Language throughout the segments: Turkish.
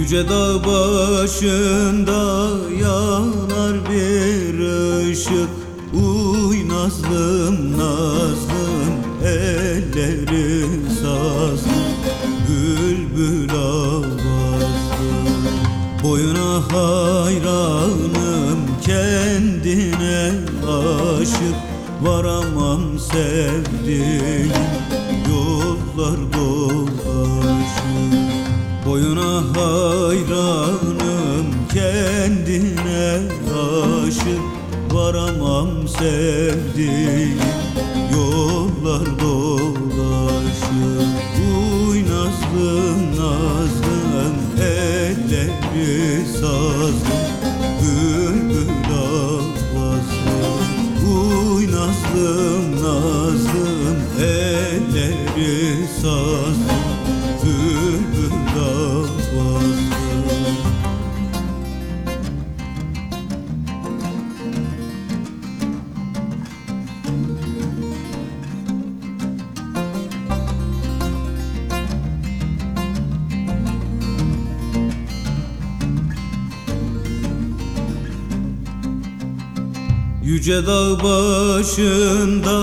Yüce dağ başında yanar bir ışık. Uy nazlım nazlım elleri sazlı Bülbül avazlı Boyuna hayranım kendine aşık. Varamam sevdiğim yollar dolaşır Varamam sevdiğim yollar dolaşır. Uy nazlım nazlım elleri sazlım Bülbül avazlı Uy nazlım nazlım Yüce dağ başında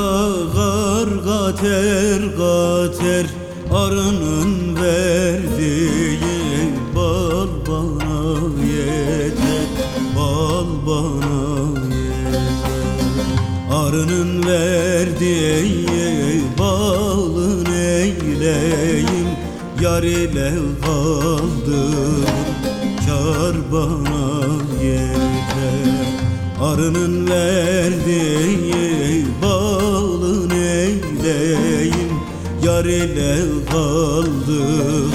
gar gater gater. Arının verdiği bal bana yeter Bal bana yeter. Arının verdiği balın eyleyim Yar ile kaldım kar bana yeter Arının verdiği balın eyleyim. Yar ile kaldım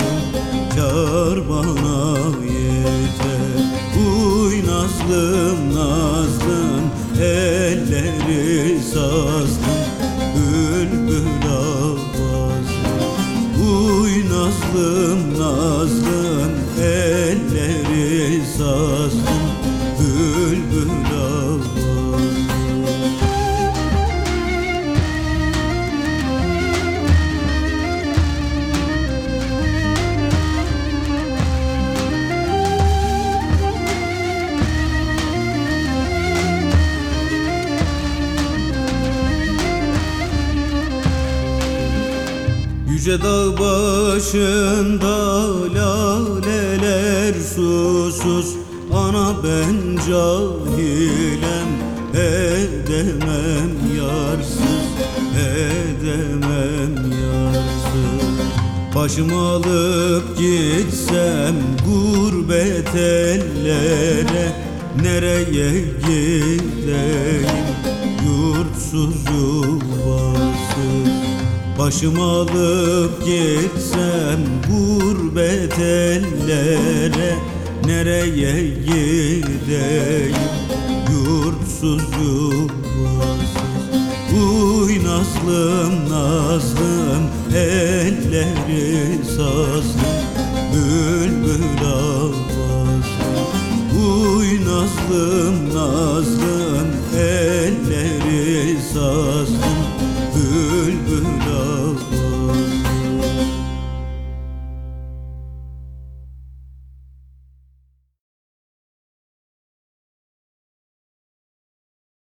kar bana yeter. Uy nazlım nazlım elleri sazlım. Bülbül avazlı Uy nazlım nazlım elleri sazlım Yüce dağ başında laleler susuz. Ana ben cahilem edemem yarsız Edemem yarsız. Başımı alıp gitsem gurbet ellere Nereye gideyim? Yurtsuz yuvasız Başım alıp gitsem gurbet ellere Nereye gideyim? Yurtsuz yuvasız Uy nazlım nazlım elleri sazlım Bülbül avazım Uy nazlım nazlım elleri sazlım Bülbül